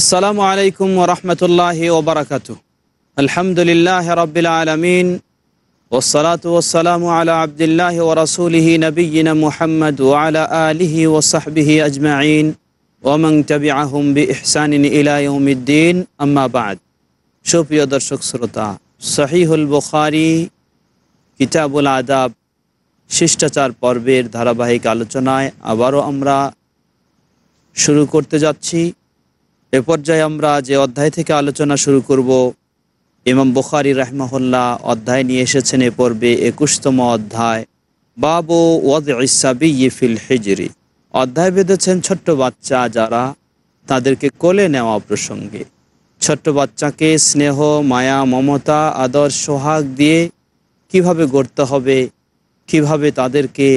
আসসালামু আলাইকুম ওরহমতুল্লাহ ওবরাকাত আলহামদুলিল্লাহ রবিল আলমিন ওসলাত ওসালাম আলা আবদুল্লাহ ওরসুলিহি নবীন মুহাম্মদ আলিহি ওসাহবিহি আজমাইন। ওমং তবি আহম বি ইহসানিন ইলাউমিদ্দিন আম্মাবাদ সুপ্রিয় দর্শক শ্রোতা, সহিহুল বুখারি কিতাবুল আদাব শিষ্টাচার পর্বের ধারাবাহিক আলোচনায় আবারও আমরা শুরু করতে যাচ্ছি। এ পর্যায়ে আমরা যে অধ্যায় থেকে আলোচনা শুরু করব, ইমাম বুখারি রাহমাহুল্লাহ অধ্যায় নিয়ে এসেছেন এ পর্বে একুশতম অধ্যায়, বাবু ওয়াদ ইসাবি ফিল হিজরি। অধ্যায় বেঁধেছেন ছোট্ট বাচ্চা যারা তাদেরকে কোলে নেওয়া প্রসঙ্গে। ছোট্ট বাচ্চাকে স্নেহ, মায়া, মমতা, আদর, সোহাগ দিয়ে কীভাবে গড়তে হবে, কীভাবে তাদেরকে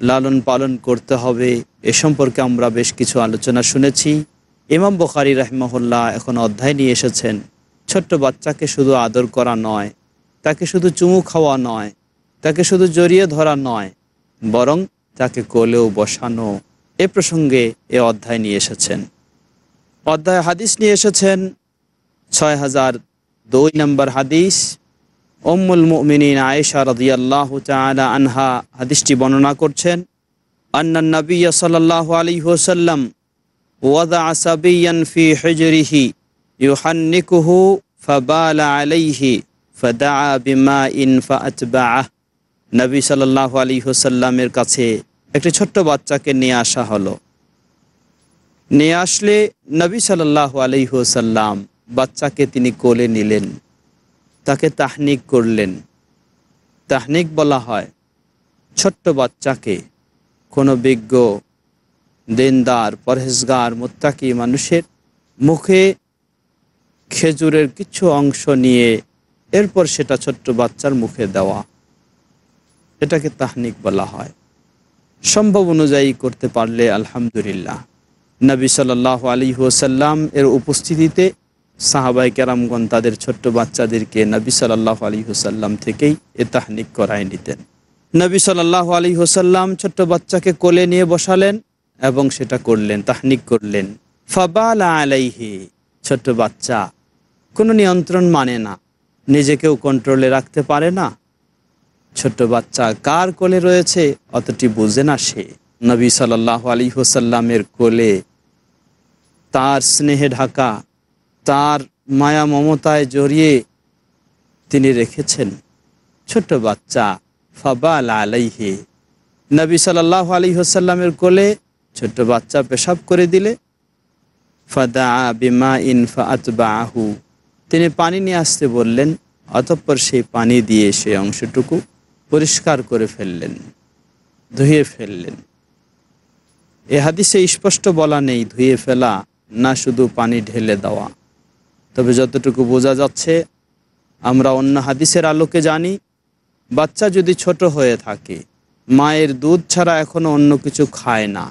লালন পালন করতে হবে, এ সম্পর্কে আমরা বেশ কিছু আলোচনা শুনেছি। ইমাম বখারি রহমহল্লা এখন অধ্যায় নিয়ে এসেছেন। ছোট্ট বাচ্চাকে শুধু আদর করা নয়, তাকে শুধু চুমু খাওয়া নয়, তাকে শুধু জড়িয়ে ধরা নয়, বরং তাকে কোলেও বসানো। এ প্রসঙ্গে এ অধ্যায় নিয়ে এসেছেন। অধ্যায় হাদিস নিয়ে এসেছেন ছয় হাজার দুই নম্বর হাদিস। ওম্মুল মুমিনিন আয়েশা রদিয়াল্লাহ আনহা হাদিসটি বর্ণনা করছেন, আন্না নবী সাল্লাহ আলী হোসাল্লাম ওয়াদা আলাইহি বিমা কাছে একটি ছোট্ট বাচ্চাকে নিয়ে আসা হলো। নিয়ে আসলে নবী সাল্লাহ আলী বাচ্চাকে তিনি কোলে নিলেন, তাকে তাহনিক করলেন। তাহনিক বলা হয় ছোট্ট বাচ্চাকে কোনো বিজ্ঞ দেনদার, পরহেজগার, মোত্তাকি মানুষের মুখে খেজুরের কিছু অংশ নিয়ে এরপর সেটা ছোট্ট বাচ্চার মুখে দেওয়া। এটাকে তাহনিক বলা হয়। সম্ভব অনুযায়ী করতে পারলে আলহামদুলিল্লাহ। নবী সাল্লাহ আলী ওসাল্লাম এর উপস্থিতিতে সাহাবাই কেরামগণ তাদের ছোট্ট বাচ্চাদেরকে নবী সাল্লাহ আলী হুসাল্লাম থেকেই এ তাহনিক করায় নিতেন। নবী সাল্লাহ আলী হুসাল্লাম ছোট্ট বাচ্চাকে কোলে নিয়ে বসালেন। এবং সেটা করলেন, তাহনিক করলেন। ফাবাল আলাইহি, ছোট্ট বাচ্চা, কোনো নিয়ন্ত্রণ মানে না। নিজেকেও কন্ট্রোলে রাখতে পারে না। ছোট্ট বাচ্চা কার কোলে রয়েছে, অতটি বুঝে না সে। নবী সাল্লাহ আলী হোসাল্লামের কোলে তার স্নেহে ঢাকা, তার মায়া মমতায় জড়িয়ে তিনি রেখেছেন। ছোট্ট বাচ্চা ফাবাল আলাইহে, নবী সাল্লাহ আলী হোসাল্লামের কোলে ছোট্ট বাচ্চা পেশাব করে দিলে, ফাদা বিমা তিনি পানি নিয়ে আসতে বললেন, অতঃপর সেই পানি দিয়ে সেই অংশটুকু পরিষ্কার করে ফেললেন, ধুয়ে ফেললেন। এ হাদিসে স্পষ্ট বলা নেই, ধুয়ে ফেলা না শুধু পানি ঢেলে দেওয়া। তবে যতটুকু বোঝা যাচ্ছে, আমরা অন্য হাদিসের আলোকে জানি, বাচ্চা যদি ছোট হয়ে থাকে, মায়ের দুধ ছাড়া এখনও অন্য কিছু খায় না।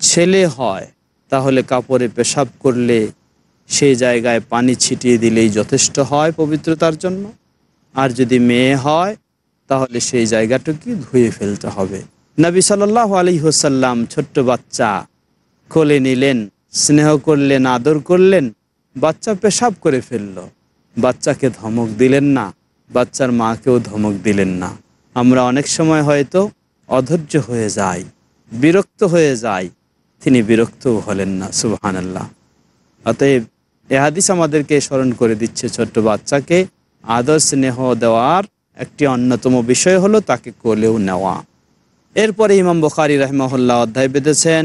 ছেলে হয়, তাহলে কাপড়ে পেশাব করলে সেই জায়গায় পানি ছিটিয়ে দিলেই যথেষ্ট হয় পবিত্রতার জন্য। আর যদি মেয়ে হয়, তাহলে সেই জায়গাটুকু ধুয়ে ফেলতে হবে। নবী সাল্লাহ আলী হোসাল্লাম ছোট্ট বাচ্চা কোলে নিলেন, স্নেহ করলেন, আদর করলেন, বাচ্চা পেশাব করে ফেলল। বাচ্চাকে ধমক দিলেন না, বাচ্চার মাকেও ধমক দিলেন না। আমরা অনেক সময় হয়তো অধৈর্য হয়ে যাই, বিরক্ত হয়ে যাই তিনি বিরক্তও হলেন না সুবহান আল্লাহ অতএব এ হাদিস আমাদেরকে স্মরণ করে দিচ্ছে ছোট্ট বাচ্চাকে, আদর স্নেহ দেওয়ার একটি অন্যতম বিষয় হলো তাকে কোলেও নেওয়া। এরপরে ইমাম বখারি রহমহল্লা অধ্যায় বেঁধেছেন,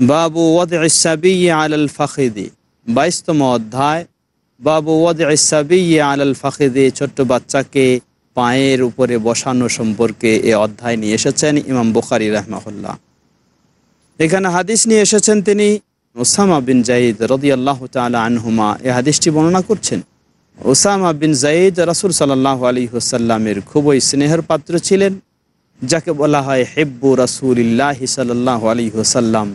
বাবু ওয়াদ ইসাবি আলাল ফাখিদি। বাইশতম অধ্যায়, বাবু ওয়াদ ইসাবি আলাল ফাখিদি, ছোট্ট বাচ্চাকে পায়ের উপরে বসানো সম্পর্কে এ অধ্যায় নিয়ে এসেছেন ইমাম বুখারি রহমাহুল্লাহ। এখানে হাদিস নিয়ে এসেছেন তিনি ওসামা বিন জাইদ রদি আল্লাহ আনহুমা। এ হাদিসটি বর্ণনা করছেন ওসামা বিন জাইদ রাসুল সাল্লাহ আলী হুসাল্লামের খুবই স্নেহের পাত্র ছিলেন, যাকে বলা হয় হেব্বু রাসুলিল্লাহ সাল্লাহ আলী হুসাল্লাম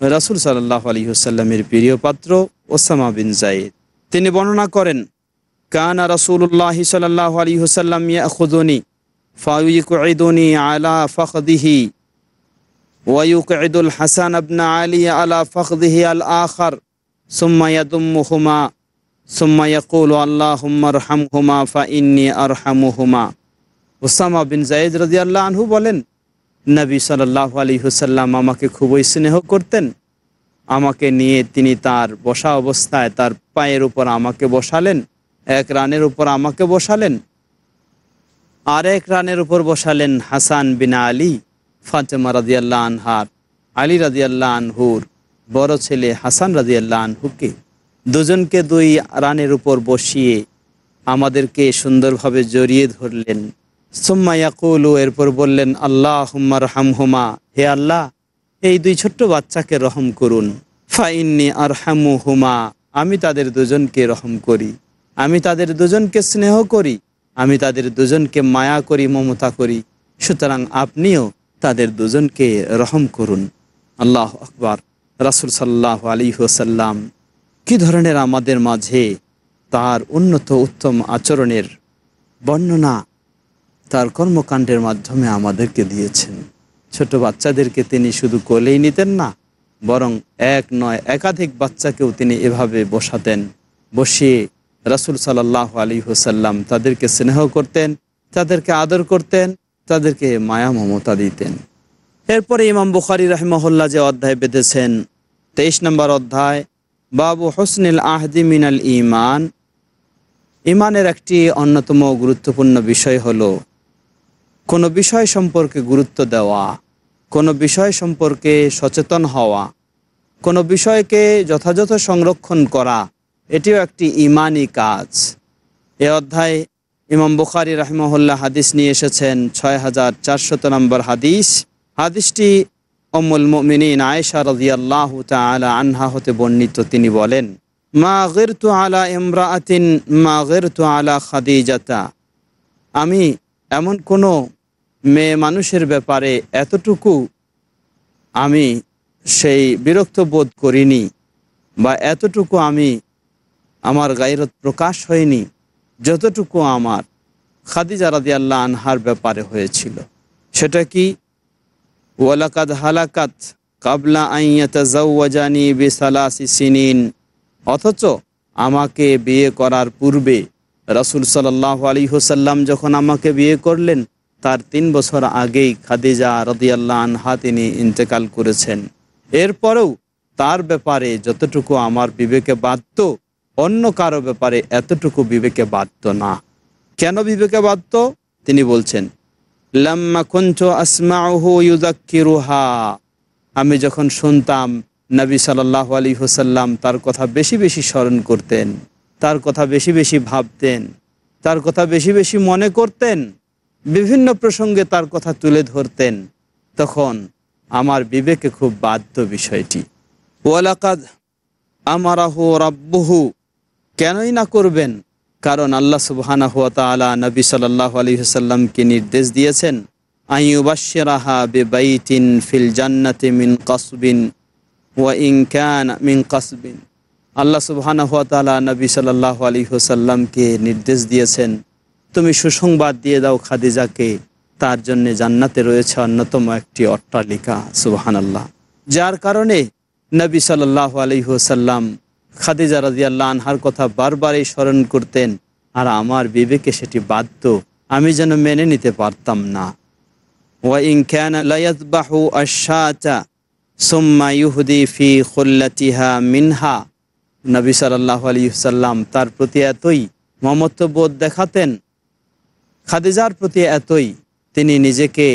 রাসুল সাল্লাহ আলী হুসাল্লামের প্রিয় পাত্র ওসামা বিন জাইদ। তিনি বর্ণনা করেন, কানা রাসুল্লাহ সাল্লাহ আলী হুসাল্লাম ইয়াখুদনি ফাউইকুদনি আলা ফখদিহি ওয়াইকাইদুল হাসান আবনা আলী আলা ফখদিহি আল আখর সুম্মায়াদুম্মুহুমা সুম্মায়াকুল আল্লাহ হুম্মার হামহুমা ফা ইন্নি ওসামা বিন জায়েদ রাজি আল্লাহ আনহু বলেন, নবী সাল্লাহ আলী হুসাল্লাম আমাকে খুবই স্নেহ করতেন। আমাকে নিয়ে তিনি তার বসা অবস্থায় তার পায়ের উপর আমাকে বসালেন, এক রানের উপর আমাকে বসালেন। আর এক রানের উপর বসালেন হাসান বিনা আলী। ফাতেমা রাজিয়াল্লাহ আনহার আলী রাজিয়াল্লাহ আনহুর বড় ছেলে হাসান রাজিয়াল্লাহ আনহুকে দুজনকে দুই রানের উপর বসিয়ে আমাদেরকে সুন্দরভাবে জড়িয়ে ধরলেন। সুম্মা ইয়াকুলু, এরপর বললেন আল্লাহ হুম্মার হামহুমা হে আল্লাহ, এই দুই ছোট্ট বাচ্চাকে রহম করুন। ফাইন্নি আর হামু হুমা আমি তাদের দুজনকে রহম করি। আমি তাদের দুজনকে স্নেহ করি। আমি তাদের দুজনকে মায়া করি, মমতা করি। সুতরাং আপনিও তাদের দুজনকে রহম করুন। আল্লাহ আকবার। রাসুল সাল্লাহ আলী ওসাল্লাম কি ধরনের আমাদের মাঝে তার উন্নত উত্তম আচরণের বর্ণনা তার কর্মকাণ্ডের মাধ্যমে আমাদেরকে দিয়েছেন? ছোট বাচ্চাদেরকে তিনি শুধু কোলেই নিতেন না, বরং এক নয় একাধিক বাচ্চাকেও তিনি এভাবে বসাতেন। বসিয়ে রাসুল সাল্লাহ আলী হুসাল্লাম তাদেরকে স্নেহ করতেন, তাদেরকে আদর করতেন তাদেরকে মায়া মমতা দিতেন। এরপরে ইমাম বুখারি রহমহল্লা যে অধ্যায় বেঁধেছেন, তেইশ নম্বর অধ্যায়, বাবু হোসনিল আহদি মিনাল ইমান ইমানের একটি অন্যতম গুরুত্বপূর্ণ বিষয় হল, কোনো বিষয় সম্পর্কে গুরুত্ব দেওয়া, কোনো বিষয় সম্পর্কে সচেতন হওয়া, কোনো বিষয়কে যথাযথ সংরক্ষণ করা, এটিও একটি ইমানই কাজ। এ অধ্যায় ইমাম বুখারি রাহমহল্লা হাদিস নিয়ে এসেছেন ছয় হাজার চারশত নম্বর হাদিস। হাদিসটি অমুল মিনীন আয়েশা রাজিয়াল্লাহ তালা আনহা হতে বর্ণিত। তিনি বলেন, মা গিরতু আলা ইমরাআতিন, মা গিরতু আলা খাদিজাতা। আমি এমন কোনো মেয়ে মানুষের ব্যাপারে এতটুকু আমি সেই বিরক্ত বোধ করিনি বা এতটুকু আমি আমার গাইরত প্রকাশ হয়নি। যতটুকু আমার খাদিজা রাদি আল্লাহ আনহার ব্যাপারে হয়েছিল, সেটা কি? ওয়ালাকাদ হালাকাত কাবলা আইয়াতাজানি বিসালাসি সিনিন, অথচ আমাকে বিয়ে করার পূর্বে রসুল সাল্লাহ আলী হোসাল্লাম যখন আমাকে বিয়ে করলেন, তার তিন বছর আগেই খাদিজা রদিয়াল্লাহ আনহা তিনি ইন্তেকাল করেছেন। এরপরেও তার ব্যাপারে যতটুকু আমার বিবেকে বাধ্য অন্য কারও ব্যাপারে এতটুকু বিবেকে বাধ্য না। কেন বিবেকে বাধ্য? তিনি বলছেন আমি যখন শুনতাম নবী সাল্লাহ আলী হুসাল্লাম তার কথা বেশি বেশি স্মরণ করতেন, তার কথা বেশি বেশি ভাবতেন, তার কথা বেশি বেশি মনে করতেন, বিভিন্ন প্রসঙ্গে তার কথা তুলে ধরতেন, তখন আমার বিবেকে খুব বাধ্য বিষয়টি। ওয়ালাকাদ আমারাহু রাব্বুহু কেনই না করবেন? কারণ আল্লাহ সুবহানা হুয়া তালা নবী সাল্লাহ আলী সাল্লামকে নির্দেশ দিয়েছেন আইবাসরাহা বে বাইতিন ফিল মিন ওয়া মিন আল্লাহ আলী নির্দেশ দিয়েছেন, তুমি সুসংবাদ দিয়ে দাও খাদিজাকে, তার জন্যে জান্নাতে রয়েছে অন্যতম একটি অট্টালিকা। সুবহান আল্লাহ যার কারণে নবী সাল্লাহ আলহিহসাল্লাম খাদিজা রাজিয়াল্লাহ আনহার কথা বারবারই স্মরণ করতেন, আর আমার বিবেকে সেটি বাধ্য। আমি যেন মেনে নিতে পারতাম না। ওয়াইং খ্যান লায়াতবাহু আশাচা সুম্মা ইহুদি ফি খুল্লাতিহা মিনহা। নবী সাল্লাহ আলী তার প্রতি এতই মমত্ববোধ দেখাতেন, খাদিজার প্রতি এতই তিনি নিজেকে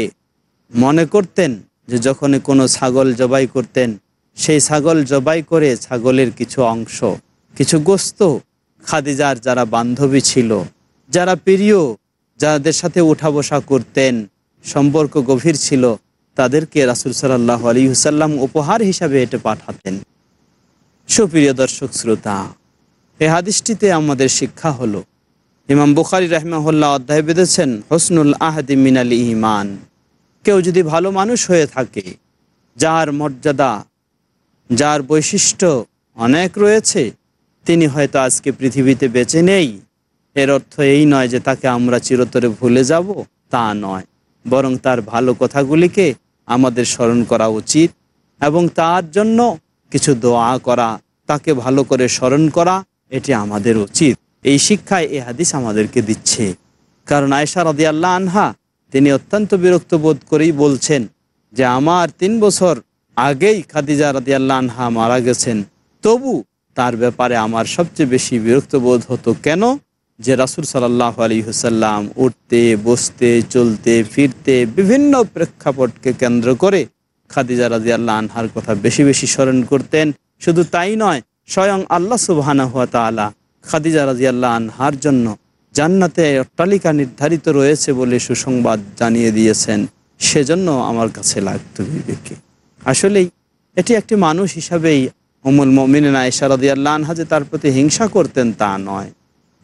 মনে করতেন যে যখন কোনো ছাগল জবাই করতেন সেই ছাগল জবাই করে ছাগলের কিছু অংশ, কিছু গোস্ত খাদিজার যারা বান্ধবী ছিল, যারা প্রিয়, যাদের সাথে উঠা বসা করতেন, সম্পর্ক গভীর ছিল, তাদেরকে রাসুল সাল্লাহ আলী হুসাল্লাম উপহার হিসাবে এটে পাঠাতেন। সুপ্রিয় দর্শক শ্রোতা, এ হাদিসটিতে আমাদের শিক্ষা হলো, ইমাম বুখারি রহমাহুল্লাহ অধ্যায় বেঁধেছেন, হসনুল আহাদি মিনাল ইমান। কেউ যদি ভালো মানুষ হয়ে থাকে, যার মর্যাদা যার বৈশিষ্ট্য অনেক রয়েছে, তিনি হয়তো আজকে পৃথিবীতে বেঁচে নেই। এর অর্থ এই নয় যে তাকে আমরা চিরতরে ভুলে যাব, তা নয়। বরং তার ভালো কথাগুলিকে আমাদের স্মরণ করা উচিত এবং তার জন্য কিছু দোয়া করা, তাকে ভালো করে স্মরণ করা, এটি আমাদের উচিত। এই শিক্ষায় এই হাদিস আমাদেরকে দিচ্ছে। কারণ আয়সা রদি আল্লাহ আনহা, তিনি অত্যন্ত বিরক্ত বোধ করেই বলছেন যে, আমার তিন বছর আগেই খাদিজা রাদি আল্লাহ আনহা মারা গেছেন। তবু তার ব্যাপারে আমার সবচেয়ে বেশি বিরক্ত বোধ হতো কেন? যে রাসুল সাল্লাহ আলী হুসাল্লাম উঠতে, বসতে, চলতে, ফিরতে বিভিন্ন প্রেক্ষাপটকে কেন্দ্র করে খাদিজা রাজি আল্লাহ আনহার কথা বেশি বেশি স্মরণ করতেন। শুধু তাই নয়, স্বয়ং আল্লাহ সুবাহানা হুয়া তালা খাদিজা রাজি আল্লাহ আনহার জন্য জান্নাতে অট্টালিকা নির্ধারিত রয়েছে বলে সুসংবাদ জানিয়ে দিয়েছেন। সেজন্য আমার কাছে লাগতো বিবেকে। আসলেই এটি একটি মানুষ হিসাবেই অমুল মমিন আয়সারদি আল্লাহ আনহা যে তার প্রতি হিংসা করতেন, তা নয়।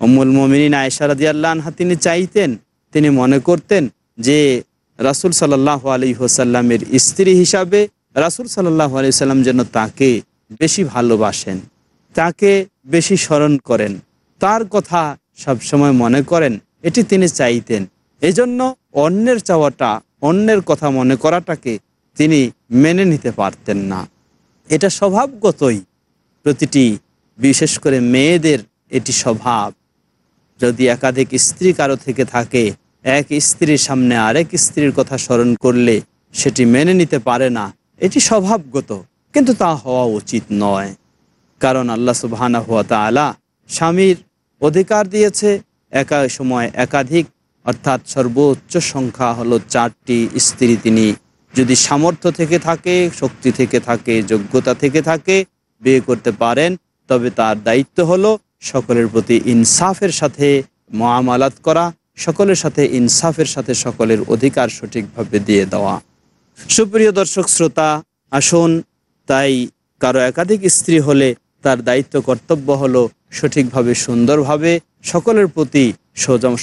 অমুল মমিন আয়সারদি আল্লাহ আনহা তিনি চাইতেন, তিনি মনে করতেন যে রাসুল সাল্লাহ আলী হোসাল্লামের স্ত্রী হিসাবে রাসুল সাল্লাহ আলি সাল্লাম যেন তাকে বেশি ভালোবাসেন, তাকে বেশি স্মরণ করেন, তার কথা সবসময় মনে করেন, এটি তিনি চাইতেন। এজন্য অন্যের চাওয়াটা, অন্যের কথা মনে করাটাকে তিনি মেনে নিতে পারতেন না। এটা স্বভাবগতই। প্রতিটি, বিশেষ করে মেয়েদের এটি স্বভাব। যদি একাধিক স্ত্রী কারও থেকে থাকে, এক স্ত্রীর সামনে আরেক স্ত্রীর কথা স্মরণ করলে সেটি মেনে নিতে পারে না। এটি স্বভাবগত, কিন্তু তা হওয়া উচিত নয়। কারণ আল্লাহ সুবাহানা হুয়া তালা স্বামীর অধিকার দিয়েছে। একা সময় একাধিক, অর্থাৎ সর্বোচ্চ সংখ্যা হলো চারটি স্ত্রী তিনি যদি সামর্থ্য থেকে থাকে, শক্তি থেকে থাকে, যোগ্যতা থেকে থাকে, বিয়ে করতে পারেন, তবে তার দায়িত্ব হলো সকলের প্রতি ইনসাফের সাথে মহামালাত করা, সকলের সাথে ইনসাফের সাথে সকলের অধিকার সঠিকভাবে দিয়ে দেওয়া। সুপ্রিয় দর্শক, শ্রোতা, আসুন, তাই কারও একাধিক স্ত্রী হলে তার দায়িত্ব, কর্তব্য হলো সঠিকভাবে, সুন্দরভাবে সকলের প্রতি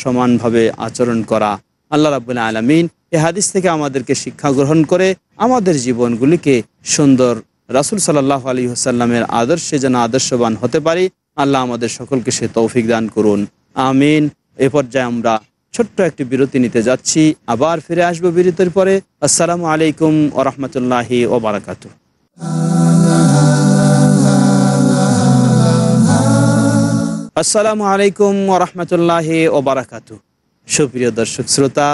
সমানভাবে আচরণ করা। আল্লাহ রাবুল আলমিন এ হাদিস থেকে আমাদেরকে শিক্ষা গ্রহণ করে আমাদের জীবনগুলিকে সুন্দর রাসুল সাল্লাহ আলী হাসাল্লামের আদর্শে যেন আদর্শবান হতে পারি। আল্লাহ আমাদের সকলকে সে তৌফিক দান করুন। আমিন। এ পর্যায়ে আমরা ছোট্ট একটি বিরতি নিতে যাচ্ছি। আবার ফিরে আসব বিরতির পরে। আসসালামু আলাইকুম ওরহমতুল্লাহি ওবরাকাত আসসালামু আলাইকুম ওরহমতুল্লাহি ওবরাকাত সুপ্রিয় দর্শক, শ্রোতা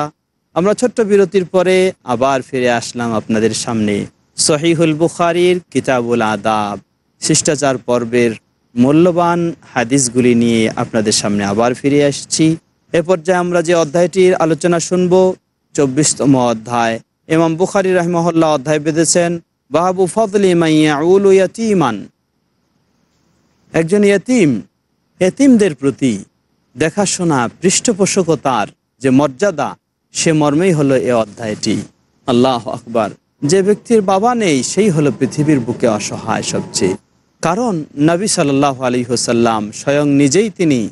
আমরা ছোট্ট বিরতির পরে আবার ফিরে আসলাম আপনাদের সামনে। সহিহুল বুখারির কিতাবুল আদাব। শিষ্টাচার পর্বের মূল্যবান হাদিসগুলি নিয়ে আপনাদের সামনে আবার ফিরে আসছি। এ পর্যায়ে আমরা যে অধ্যায়টির আলোচনা শুনব, চব্বিশতম অধ্যায়। এমাম বুখারি রহমহল্লা অধ্যায় বেঁধেছেন বাহাবু মাইয়াউল ইয়াতিমান। একজন ইয়তিম এতিমদের প্রতি দেখাশোনা, পৃষ্ঠপোষকতার যে মর্যাদা সে মর্মেই হলো এ অধ্যায়টি। আল্লাহ আকবার। যে ব্যক্তির বাবা নেই, সেই হলো পৃথিবীর বুকে অসহায় সবচেয়ে। কারণ নবী সাল্লাহ আলী হোসাল্লাম স্বয়ং নিজেই তিনি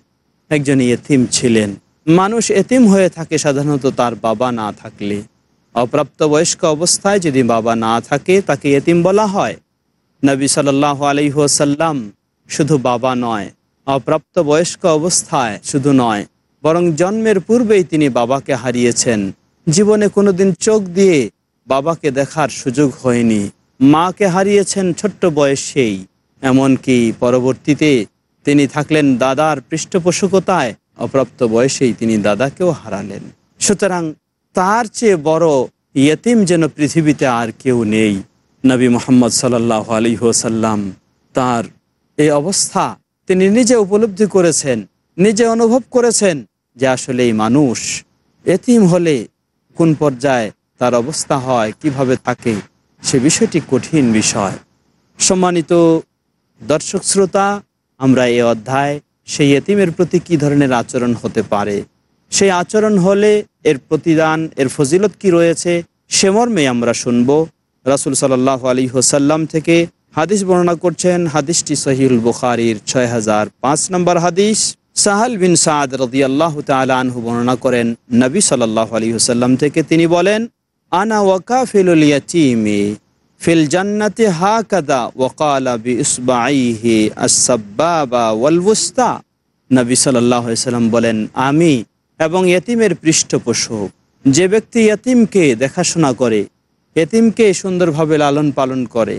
একজন এতিম ছিলেন। মানুষ এতিম হয়ে থাকে সাধারণত তার বাবা না থাকলে। অপ্রাপ্তবয়স্ক অবস্থায় যদি বাবা না থাকে, তাকে এতিম বলা হয়। নবী সাল্লাহ আলী হোসাল্লাম শুধু বাবা নয় অপ্রাপ্ত বয়স্ক অবস্থায় শুধু নয় বরং জন্মের পূর্বেই তিনি বাবাকে হারিয়েছেন। জীবনে কোনোদিন চোখ দিয়ে বাবাকে দেখার সুযোগ হয়নি। মাকে হারিয়েছেন ছোট্ট বয়সেই। এমনকি পরবর্তীতে তিনি থাকলেন দাদার পৃষ্ঠপোষকতায়, অপ্রাপ্ত বয়সেই তিনি দাদাকেও হারালেন। সুতরাং তার চেয়ে বড় ইয়তিম যেন পৃথিবীতে আর কেউ নেই। নবী মোহাম্মদ সাল্লাহ আলী হোসাল্লাম তার এই অবস্থা তিনি নিজে উপলব্ধি করেছেন। নিজে অনুভব করেছেন যে আসলে এই মানুষ। এতিম হলে কোন পর্যায়ে তার অবস্থা হয়, কীভাবে থাকে সে বিষয়টি কঠিন বিষয়। সম্মানিত দর্শক শ্রোতা, আমরা এই অধ্যায় সেই এতিমের প্রতি কি ধরনের আচরণ হতে পারে? সেই আচরণ হলে এর প্রতিদান, এর ফজিলত কি রয়েছে, সে মর্মে আমরা শুনব। রাসুল সাল্লাহ আলী হোসাল্লাম থেকে হাদিস বর্ণনা করছেন, হাদিসটি সহিউল বুখারির ছয় হাজার পাঁচ নম্বর হাদিস। সাহাল বিন সাদ রদি আল্লাহ তালহু বর্ণনা করেন, নবী সাল্লাহ আলী হুসাল্লাম থেকে তিনি বলেন, আনা ওয়াকা ফিলুলিয়াতিমি ফিল জান্নাতে হা কাদা ওয়াকালা বি ইসবাইহি আসাব্বাবা ওয়ালবুস্তা নবী সাল্লাহ সাল্লাম বলেন, আমি এবং এতিমের পৃষ্ঠপোষক, যে ব্যক্তি এতিমকে দেখাশোনা করে এতিমকে সুন্দরভাবে লালন পালন করে,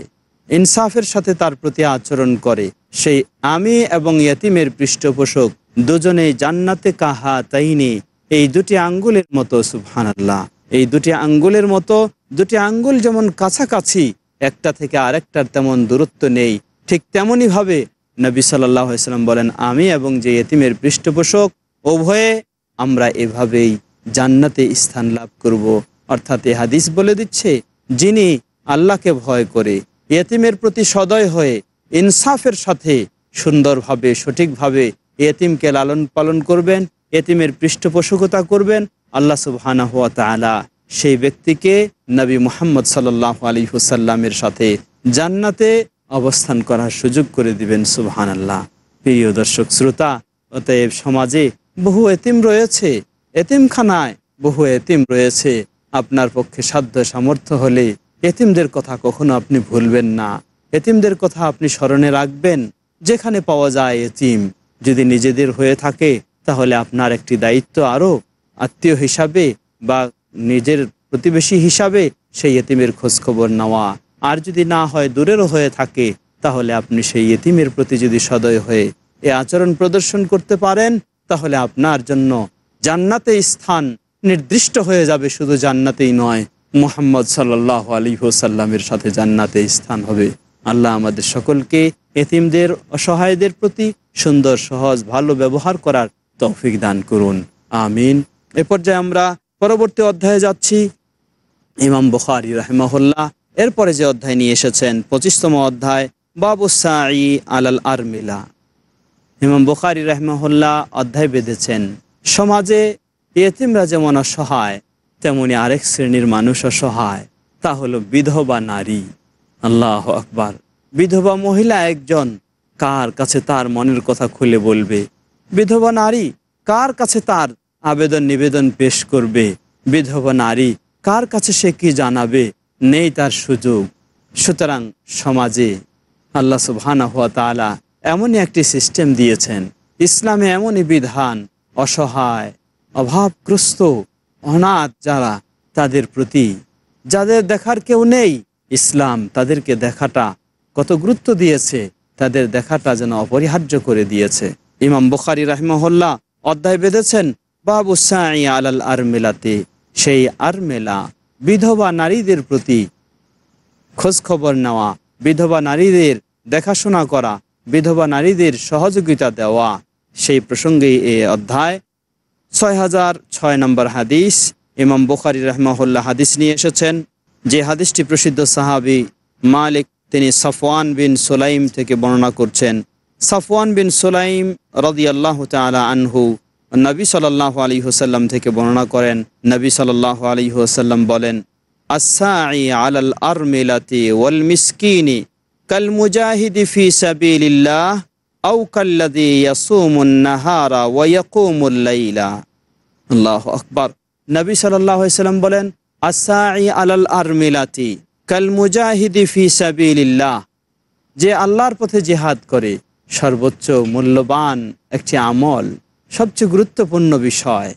ইনসাফের সাথে তার প্রতি আচরণ করে, সেই আমি এবং ইয়তিমের পৃষ্ঠপোষক দুজনেই জান্নাতে কাহা তাইনি। এই দুটি আঙ্গুলের মতো সুবহান আল্লাহ এই দুটি আঙ্গুলের মতো, দুটি আঙ্গুল যেমন কাছাকাছি, একটা থেকে আরেকটার তেমন দূরত্ব নেই। ঠিক তেমনই ভাবে নবী সাল্লাম বলেন, আমি এবং যে এতিমের পৃষ্ঠপোষক, উভয়ে আমরা এভাবেই জান্নাতে স্থান লাভ করব। অর্থাৎ এ হাদিস বলে দিচ্ছে, যিনি আল্লাহকে ভয় করে, এতিমের প্রতি সদয় হয়ে, ইনসাফের সাথে সুন্দরভাবে, সঠিকভাবে এতিমকে লালন পালন করবেন, এতিমের পৃষ্ঠপোষকতা করবেন আল্লাহ সুবহানা হুয়া তালা সেই ব্যক্তিকে নবী মোহাম্মদ সাল্লাহ আলী হুসাল্লামের সাথে জান্নাতে অবস্থান করার সুযোগ করে দিবেন সুবহান আল্লাহ প্রিয় দর্শক, শ্রোতা, অতএব সমাজে বহু এতিম রয়েছে, এতিমখানায় বহু এতিম রয়েছে। আপনার পক্ষে সাধ্য সামর্থ্য হলে এতিমদের কথা কখনো আপনি ভুলবেন না। এতিমদের কথা আপনি স্মরণে রাখবেন। যেখানে পাওয়া যায় এতিম। যদি নিজেদের হয়ে থাকে, তাহলে আপনার একটি দায়িত্ব আরও আত্মীয় হিসাবে বা নিজের প্রতিবেশী হিসাবে সেই এতিমের খোঁজখবর নেওয়া। আর যদি না হয়, দূরেরও হয়ে থাকে, তাহলে আপনি সেই এতিমের প্রতি যদি সদয় হয়ে এ আচরণ প্রদর্শন করতে পারেন, তাহলে আপনার জন্য জান্নাতে স্থান নির্দিষ্ট হয়ে যাবে, শুধু জান্নাতেই নয়। মুহাম্মদ সাল্লাহ আলী হোসাল্লামের সাথে জান্নাতে স্থান হবে। আল্লাহ আমাদের সকলকে এতিমদের অসহায়দের প্রতি সুন্দর, সহজ, ভালো ব্যবহার করার তৌফিক দান করুন। আমিন। এ পর্যায়ে আমরা পরবর্তী অধ্যায়ে যাচ্ছি। ইমাম বুখারি রাহেমাহুল্লাহ এরপরে যে অধ্যায় নিয়ে এসেছেন, পঁচিশতম অধ্যায়, বাবু সাই আলাল আরমিলা। ইমাম বুখারি রাহমাহুল্লাহ অধ্যায় বেঁধেছেন, সমাজে এতিমরা যেমন অসহায়, তেমনি আরেক শ্রেণির মানুষ অসহায়, তা হলো বিধবা নারী। আল্লাহ আকবার। বিধবা মহিলা একজন, কার কাছে তার মনের কথা খুলে বলবে? বিধবা নারী, কার কাছে তার আবেদন নিবেদন পেশ করবে? বিধবা নারী, কার কাছে সে কি জানাবে? নেই তার সুযোগ। সুতরাং সমাজে আল্লাহ সুবহানা হুয়া এমনই একটি সিস্টেম দিয়েছেন। ইসলামে এমনই বিধান, অসহায়, অভাবগ্রস্ত, অনাথ যারা তাদের প্রতি, যাদের দেখার কেউ নেই, ইসলাম তাদেরকে দেখাটা কত গুরুত্ব দিয়েছে, তাদের দেখাটা যেন অপরিহার্য করে দিয়েছে। ইমাম বুখারি রাহমহল্লা অধ্যায় বেঁধেছেন, বাবু সাই আলাল আরমেলাতে সেই আরমেলা বিধবা নারীদের প্রতি খোঁজ খবর নেওয়া, বিধবা নারীদের দেখাশোনা করা, বিধবা নারীদের সহযোগিতা দেওয়া। সেই প্রসঙ্গে এ অধ্যায় ছয় হাজার ছয় নম্বর হাদিস, ইমাম বুখারি রহমাহুল্লাহ হাদিস নিয়ে এসেছেন। যে হাদিসটি প্রসিদ্ধ সাহাবি মালিক তিনি সাফওয়ান বিন সোলাইম থেকে বর্ণনা করছেন। সাফওয়ান বিন সোলাইম রদি আল্লাহ তালা আনহু নবী সাল্লাহ আলী হুসাল্লাম থেকে বর্ণনা করেন। নবী সাল্লাহ আলী হুসাল্লাম বলেন আসাই আলাল আরমিলাতি ওয়াল মিসকিনি কাল মুজাহিদি ফি সাবিলিল্লাহ আও কাল্লাদি ইয়াসুমুন নাহারা ওয়া ইয়াকুমুল লাইলা। আল্লাহু আকবার। নবী সাল্লাল্লাহু আলাইহি সাল্লাম বলেন আসাই আলাল আরমিলাতি কাল মুজাহিদি ফি সাবিলিল্লাহ, যে আল্লাহর পথে জিহাদ করে, সর্বোচ্চ মূল্যবান একটি আমল, সবচেয়ে গুরুত্বপূর্ণ বিষয়।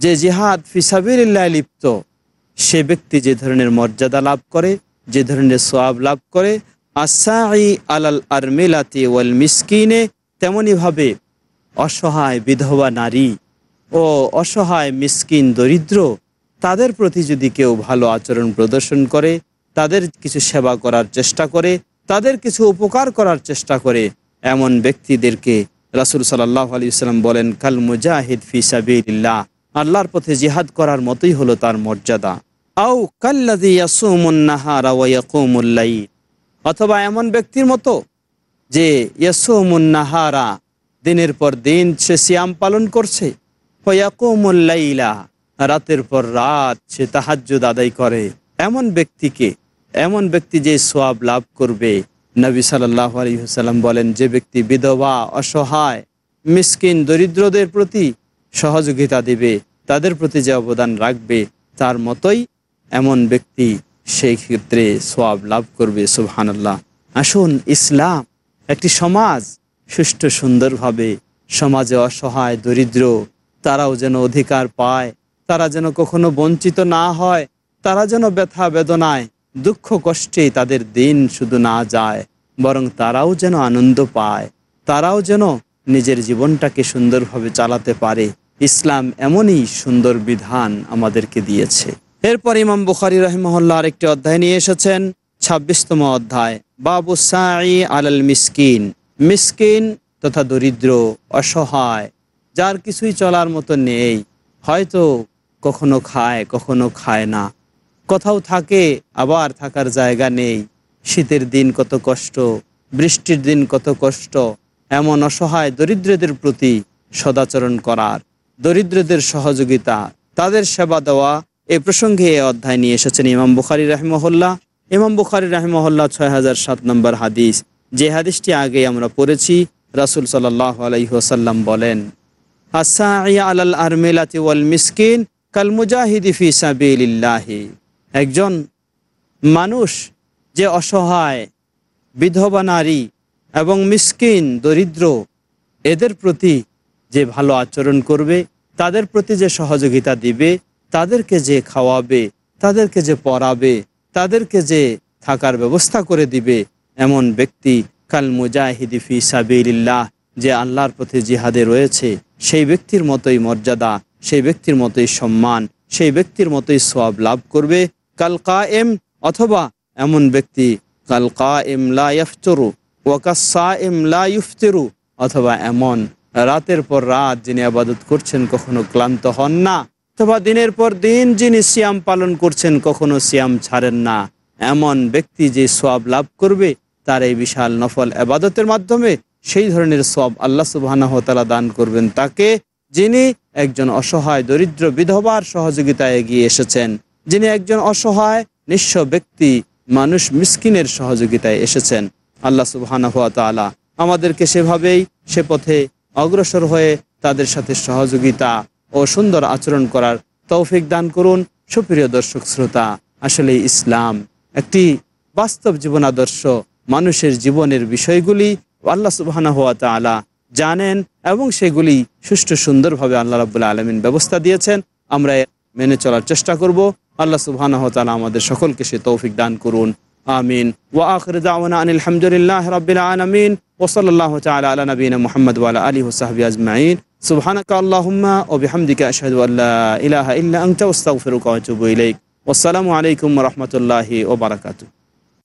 যে জিহাদ ফিসাবিল্লাহ লিপ্ত, সে ব্যক্তি যে ধরনের মর্যাদা লাভ করে, যে ধরনের সোয়াব লাভ করে আসাই আলাল আরমিলাতি ওয়াল মিসকিনে তেমনইভাবে অসহায় বিধবা নারী ও অসহায় মিসকিন দরিদ্র, তাদের প্রতি যদি কেউ ভালো আচরণ প্রদর্শন করে তাদের কিছু সেবা করার চেষ্টা করে, তাদের কিছু উপকার করার চেষ্টা করে। এমন ব্যক্তিদেরকে রাসুল সাল্লাহ আলী সাল্লাম বলেন, কাল মুজাহিদ ফি সাবিল্লাহ আল্লাহর পথে জিহাদ করার মতোই হলো তার মর্যাদা। ওয়া ইয়াকুমুল্লাইল অথবা এমন ব্যক্তির মতো যে ইয়াসুমুন্নাহারা দিনের পর দিন সে সিয়াম পালন করছে। রাতের পর রাত সে তাহাজ্জুদ আদায় করে। এমন ব্যক্তিকে এমন ব্যক্তি যে সোয়াব লাভ করবে, নবী সাল্লাহ বলেন, যে ব্যক্তি বিধবা, অসহায়, মিসকিন, দরিদ্রদের প্রতি সহযোগিতা দিবে, তাদের প্রতি যে অবদান রাখবে, তার মতোই এমন ব্যক্তি সেই ক্ষেত্রে সোয়াব লাভ করবে, সুবহানাল্লাহ। আসুন, ইসলাম একটি সমাজ সুষ্ঠু সুন্দরভাবে, সমাজে অসহায়, দরিদ্র, তারাও যেন অধিকার পায়, তারা যেন কখনো বঞ্চিত না হয়, তারা যেন ব্যথা বেদনায় দুঃখ কষ্টে তাদের দিন শুধু না যায়, বরং তারাও যেন আনন্দ পায়। তারাও যেন নিজের জীবনটাকে সুন্দরভাবে চালাতে পারে। ইসলাম এমনই সুন্দর বিধান আমাদেরকে দিয়েছে। এরপর ইমাম বুখারি রহমহল্লা আরেকটি অধ্যায় নিয়ে এসেছেন, ছাব্বিশতম অধ্যায়, বাবু সাই আলাল মিসকিন। মিসকিন তথা দরিদ্র, অসহায়, যার কিছুই চলার মতো নেই, হয়তো কখনো খায় কখনো খায় না। কোথাও থাকে, আবার থাকার জায়গা নেই। শীতের দিন কত কষ্ট, বৃষ্টির দিন কত কষ্ট, এমন অসহায় দরিদ্রদের প্রতি সদাচরণ করার, দরিদ্রদের সহযোগিতা, তাদের সেবা দেওয়া, এ প্রসঙ্গে এ অধ্যায় নিয়ে এসেছেন ইমাম বুখারি রাহমহল্লা ইমাম বুখারি রাহমহল্লা ছয় হাজার সাত নম্বর হাদিস। যে হাদিসটি আগে আমরা পড়েছি, রাসুল সাল্লাহ আলহিহসাল্লাম বলেন আসাইয়া আলাল আরমেলাতি ওয়াল মিসকিন কাল মুজাহিদি ফি সাবিলিল্লাহি। একজন মানুষ যে অসহায়, বিধবা নারী এবং মিসকিন, দরিদ্র, এদের প্রতি যে ভালো আচরণ করবে, তাদের প্রতি যে সহযোগিতা দিবে, তাদেরকে যে খাওয়াবে, তাদেরকে যে পড়াবে, তাদেরকে যে থাকার ব্যবস্থা করে দিবে, এমন ব্যক্তি কাল মুজাহিদি ফি সাবিল্লাহ যে আল্লাহর পথে জিহাদে রয়েছে, সেই ব্যক্তির মতোই মর্যাদা, সেই ব্যক্তির মতোই সম্মান, সেই ব্যক্তির মতোই সব লাভ করবে কাল কা এম অথবা এমন ব্যক্তি, কাল কা এম লা ইফতরু ওয়াকাসা এম লা ইফতেরু অথবা এমন রাতের পর রাত যিনি আবাদত করছেন কখনো ক্লান্ত হন না, অথবা দিনের পর দিন যিনি সিয়াম পালন করছেন কখনো সিয়াম ছাড়েন না। এমন ব্যক্তি যে সব লাভ করবে, তার এই বিশাল নফল আবাদতের মাধ্যমে সেই ধরনের সব আল্লাহ সুবাহ দান করবেন তাকে যিনি একজন অসহায়, দরিদ্র, বিধবার সহযোগিতায় এগিয়ে এসেছেন। যিনি একজন অসহায়, নিঃস্ব ব্যক্তি, মানুষ মিসকিনের সহযোগিতায় এসেছেন। আল্লাহ সুবাহ আমাদেরকে সেভাবেই সে পথে অগ্রসর হয়ে তাদের সাথে সহযোগিতা ও সুন্দর আচরণ করার তৌফিক দান করুন। সুপ্রিয় দর্শক শ্রোতা আসলে ইসলাম একটি বাস্তব জীবন আদর্শ। মানুষের জীবনের বিষয়গুলি আল্লাহ সুবাহ তালা জানেন এবং সেগুলি সুষ্ঠু সুন্দরভাবে আল্লাহ রাবুল্লাহ আলমিন ব্যবস্থা দিয়েছেন। আমরা মেনে চলার চেষ্টা করব। আল্লাহ সুবাহ তালা আমাদের সকলকে সে তৌফিক দান করুন। আমিন। ওয়া আখির দাওয়ানা আনিল হামদুলিল্লাহ রাব্বিল আলামিন। ওয়া সাল্লাল্লাহু তাআলা আলা নবিয়িনা মুহাম্মদ ওয়া আলা আলিহি ওয়া সাহবিহি আজমাইন। সুবহানাকা আল্লাহুম্মা ওয়া বিহামদিকা আশহাদু আল্লা ইলাহা ইল্লা আনতা আস্তাগফিরুকা ওয়া আতুবু ইলাইক। ওয়াসসালামু আলাইকুম ওয়া রাহমাতুল্লাহি ওয়া বারাকাতুহু।